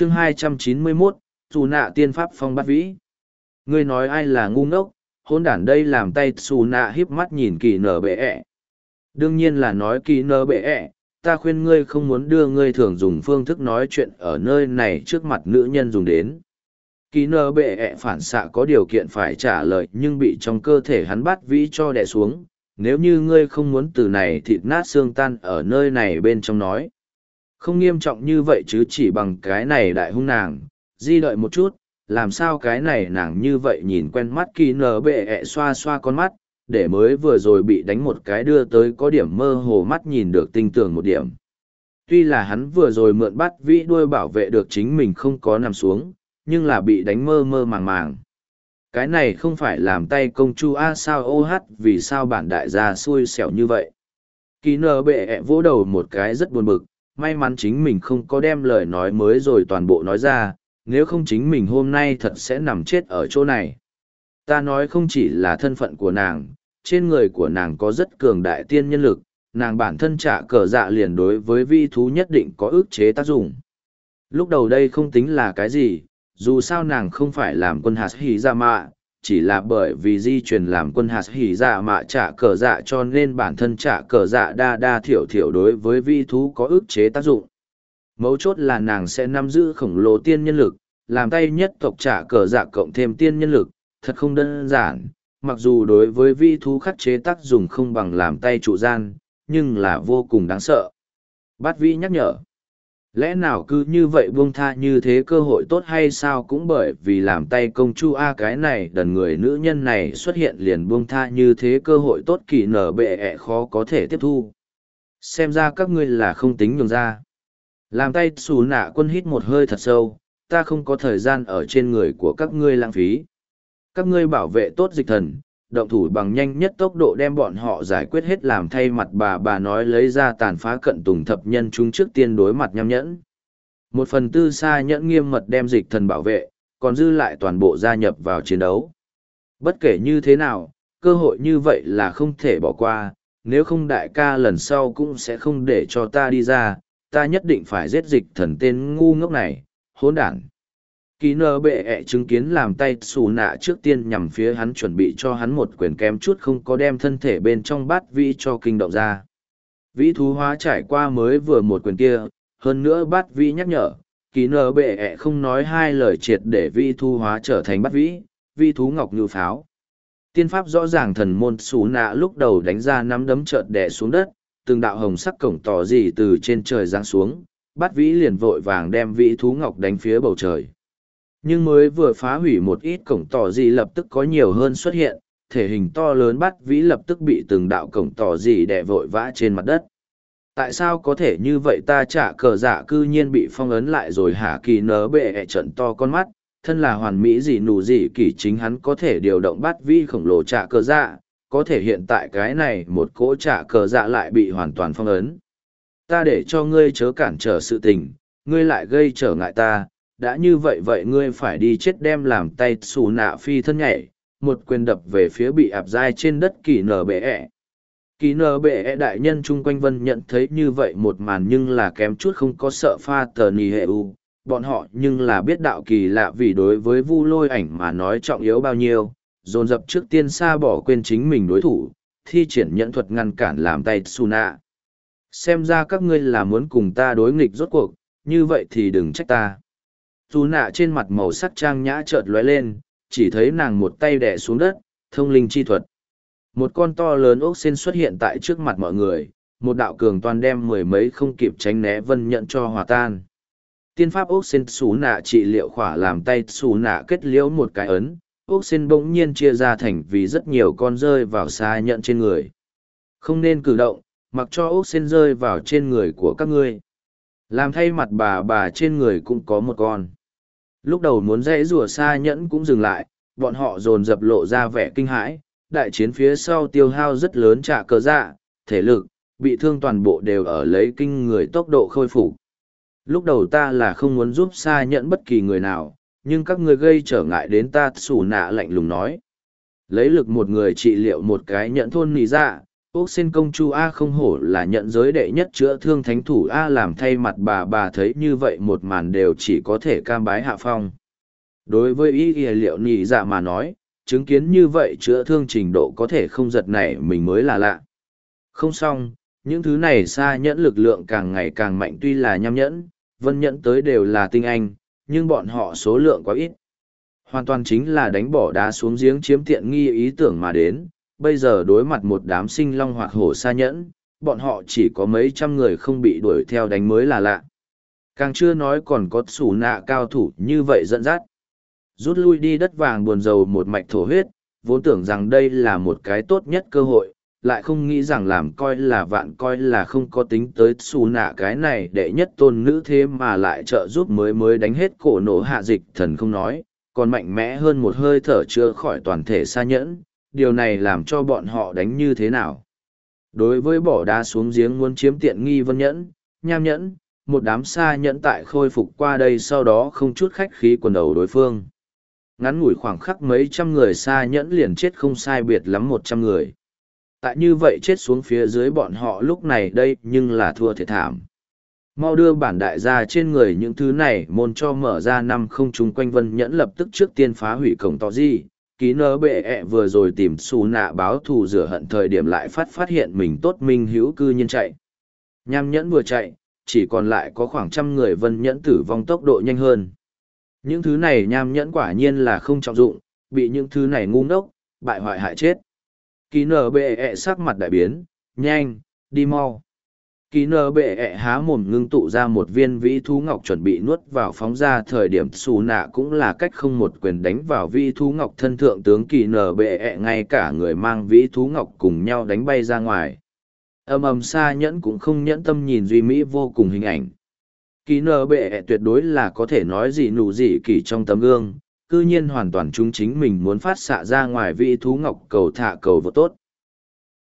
chương 291, dù nạ tiên pháp phong bắt vĩ. Ngươi nói ai là ngu ngốc, hôn đản đây làm tay xù nạ híp mắt nhìn kỳ nở bệ ẹ. Đương nhiên là nói kỳ nở bệ ẹ, ta khuyên ngươi không muốn đưa ngươi thường dùng phương thức nói chuyện ở nơi này trước mặt nữ nhân dùng đến. Kỳ nở bệ ẹ phản xạ có điều kiện phải trả lời nhưng bị trong cơ thể hắn bắt vĩ cho đè xuống. Nếu như ngươi không muốn từ này thịt nát xương tan ở nơi này bên trong nói. Không nghiêm trọng như vậy chứ chỉ bằng cái này đại hung nàng, di đợi một chút, làm sao cái này nàng như vậy nhìn quen mắt kỳ nở bệ ẹ xoa xoa con mắt, để mới vừa rồi bị đánh một cái đưa tới có điểm mơ hồ mắt nhìn được tinh tường một điểm. Tuy là hắn vừa rồi mượn bắt vĩ đuôi bảo vệ được chính mình không có nằm xuống, nhưng là bị đánh mơ mơ màng màng. Cái này không phải làm tay công chu A sao ô hát vì sao bản đại gia xui xẻo như vậy. Kỳ nở bệ ẹ vỗ đầu một cái rất buồn bực, may mắn chính mình không có đem lời nói mới rồi toàn bộ nói ra, nếu không chính mình hôm nay thật sẽ nằm chết ở chỗ này. Ta nói không chỉ là thân phận của nàng, trên người của nàng có rất cường đại tiên nhân lực, nàng bản thân trả cờ dạ liền đối với vi thú nhất định có ức chế tác dụng. Lúc đầu đây không tính là cái gì, dù sao nàng không phải làm quân hạt hỉ ra mạ, chỉ là bởi vì di truyền làm quân hạt hỉ dạ mạ trả cờ dạ cho nên bản thân trả cờ dạ đa đa thiểu thiểu đối với vi thú có ức chế tác dụng. Mấu chốt là nàng sẽ nắm giữ khổng lồ tiên nhân lực, làm tay nhất tộc trả cờ dạ cộng thêm tiên nhân lực, thật không đơn giản, mặc dù đối với vi thú khắc chế tác dụng không bằng làm tay trụ gian, nhưng là vô cùng đáng sợ. Bát vi nhắc nhở. Lẽ nào cứ như vậy buông tha như thế cơ hội tốt hay sao cũng bởi vì làm tay công chu A cái này đần người nữ nhân này xuất hiện liền buông tha như thế cơ hội tốt kỳ nở bệ ẹ khó có thể tiếp thu. Xem ra các ngươi là không tính nhường ra. Làm tay xù nạ quân hít một hơi thật sâu, ta không có thời gian ở trên người của các ngươi lãng phí. Các ngươi bảo vệ tốt dịch thần, động thủ bằng nhanh nhất tốc độ đem bọn họ giải quyết hết làm thay mặt bà bà nói lấy ra tàn phá cận tùng thập nhân chúng trước tiên đối mặt nhăm nhẫn. Một phần tư xa nhẫn nghiêm mật đem dịch thần bảo vệ, còn dư lại toàn bộ gia nhập vào chiến đấu. Bất kể như thế nào, cơ hội như vậy là không thể bỏ qua, nếu không đại ca lần sau cũng sẽ không để cho ta đi ra, ta nhất định phải giết dịch thần tên ngu ngốc này, hỗn đản kỳ nơ bệ ẹ chứng kiến làm tay xù nạ trước tiên nhằm phía hắn chuẩn bị cho hắn một quyền kém chút không có đem thân thể bên trong bát vĩ cho kinh động ra. Vĩ thú hóa trải qua mới vừa một quyền kia, hơn nữa bát vĩ nhắc nhở kỳ nơ bệ ẹ không nói hai lời triệt để vĩ thú hóa trở thành bát vĩ vĩ thú ngọc như pháo. Tiên pháp rõ ràng thần môn xù nạ lúc đầu đánh ra nắm đấm trợt đẻ xuống đất, từng đạo hồng sắc cổng tỏ gì từ trên trời giáng xuống, bát vĩ liền vội vàng đem vĩ thú ngọc đánh phía bầu trời nhưng mới vừa phá hủy một ít cổng tỏ gì lập tức có nhiều hơn xuất hiện, thể hình to lớn bắt vĩ lập tức bị từng đạo cổng tỏ gì đẻ vội vã trên mặt đất. Tại sao có thể như vậy ta trả cờ giả cư nhiên bị phong ấn lại rồi hả kỳ nớ bệ ẹ trận to con mắt, thân là hoàn mỹ gì nù gì kỳ chính hắn có thể điều động bắt vĩ khổng lồ trả cờ dạ có thể hiện tại cái này một cỗ trả cờ dạ lại bị hoàn toàn phong ấn. Ta để cho ngươi chớ cản trở sự tình, ngươi lại gây trở ngại ta đã như vậy vậy ngươi phải đi chết đem làm tay xù nạ phi thân nhảy, một quyền đập về phía bị ạp dai trên đất kỳ nở bệ ẹ. Kỳ nở bệ ẹ đại nhân chung quanh vân nhận thấy như vậy một màn nhưng là kém chút không có sợ pha tờ nì hệ u. Bọn họ nhưng là biết đạo kỳ lạ vì đối với vu lôi ảnh mà nói trọng yếu bao nhiêu, dồn dập trước tiên xa bỏ quên chính mình đối thủ, thi triển nhẫn thuật ngăn cản làm tay xù nạ. Xem ra các ngươi là muốn cùng ta đối nghịch rốt cuộc, như vậy thì đừng trách ta dù nạ trên mặt màu sắc trang nhã chợt lóe lên, chỉ thấy nàng một tay đẻ xuống đất, thông linh chi thuật. Một con to lớn ốc sen xuất hiện tại trước mặt mọi người, một đạo cường toàn đem mười mấy không kịp tránh né vân nhận cho hòa tan. Tiên pháp ốc sen xù nạ trị liệu khỏa làm tay xù nạ kết liễu một cái ấn, ốc sen bỗng nhiên chia ra thành vì rất nhiều con rơi vào xa nhận trên người. Không nên cử động, mặc cho ốc sen rơi vào trên người của các ngươi. Làm thay mặt bà bà trên người cũng có một con. Lúc đầu muốn dễ rùa xa nhẫn cũng dừng lại, bọn họ dồn dập lộ ra vẻ kinh hãi, đại chiến phía sau tiêu hao rất lớn trả cờ dạ, thể lực, bị thương toàn bộ đều ở lấy kinh người tốc độ khôi phục. Lúc đầu ta là không muốn giúp xa nhẫn bất kỳ người nào, nhưng các người gây trở ngại đến ta xù nạ lạnh lùng nói. Lấy lực một người trị liệu một cái nhẫn thôn nì dạ, ốc xin công chu A không hổ là nhận giới đệ nhất chữa thương thánh thủ A làm thay mặt bà bà thấy như vậy một màn đều chỉ có thể cam bái hạ phong. Đối với ý y liệu nhị dạ mà nói, chứng kiến như vậy chữa thương trình độ có thể không giật này mình mới là lạ. Không xong, những thứ này xa nhẫn lực lượng càng ngày càng mạnh tuy là nham nhẫn, vân nhẫn tới đều là tinh anh, nhưng bọn họ số lượng quá ít. Hoàn toàn chính là đánh bỏ đá xuống giếng chiếm tiện nghi ý tưởng mà đến, bây giờ đối mặt một đám sinh long hoặc hổ xa nhẫn, bọn họ chỉ có mấy trăm người không bị đuổi theo đánh mới là lạ. Càng chưa nói còn có sủ nạ cao thủ như vậy dẫn dắt. Rút lui đi đất vàng buồn dầu một mạch thổ huyết, vốn tưởng rằng đây là một cái tốt nhất cơ hội, lại không nghĩ rằng làm coi là vạn coi là không có tính tới xù nạ cái này để nhất tôn nữ thế mà lại trợ giúp mới mới đánh hết cổ nổ hạ dịch thần không nói, còn mạnh mẽ hơn một hơi thở chưa khỏi toàn thể xa nhẫn, điều này làm cho bọn họ đánh như thế nào. Đối với bỏ đá xuống giếng muốn chiếm tiện nghi vân nhẫn, nham nhẫn, một đám xa nhẫn tại khôi phục qua đây sau đó không chút khách khí quần đầu đối phương. Ngắn ngủi khoảng khắc mấy trăm người xa nhẫn liền chết không sai biệt lắm một trăm người. Tại như vậy chết xuống phía dưới bọn họ lúc này đây nhưng là thua thiệt thảm mau đưa bản đại gia trên người những thứ này môn cho mở ra năm không chung quanh vân nhẫn lập tức trước tiên phá hủy cổng tỏ gì ký nơ bệ ẹ vừa rồi tìm xù nạ báo thù rửa hận thời điểm lại phát phát hiện mình tốt minh hữu cư nhiên chạy. Nham nhẫn vừa chạy, chỉ còn lại có khoảng trăm người vân nhẫn tử vong tốc độ nhanh hơn. Những thứ này nham nhẫn quả nhiên là không trọng dụng, bị những thứ này ngu ngốc, bại hoại hại chết. Ký nơ bệ ẹ sắc mặt đại biến, nhanh, đi mau kỳ nơ bệ ẹ há mồm ngưng tụ ra một viên vĩ thú ngọc chuẩn bị nuốt vào phóng ra thời điểm xù nạ cũng là cách không một quyền đánh vào vĩ thú ngọc thân thượng tướng kỳ nơ bệ ẹ ngay cả người mang vĩ thú ngọc cùng nhau đánh bay ra ngoài. Ầm ầm xa nhẫn cũng không nhẫn tâm nhìn duy mỹ vô cùng hình ảnh. Kỳ nơ bệ ẹ tuyệt đối là có thể nói gì nụ gì kỳ trong tấm gương, cư nhiên hoàn toàn chúng chính mình muốn phát xạ ra ngoài vĩ thú ngọc cầu thả cầu vô tốt.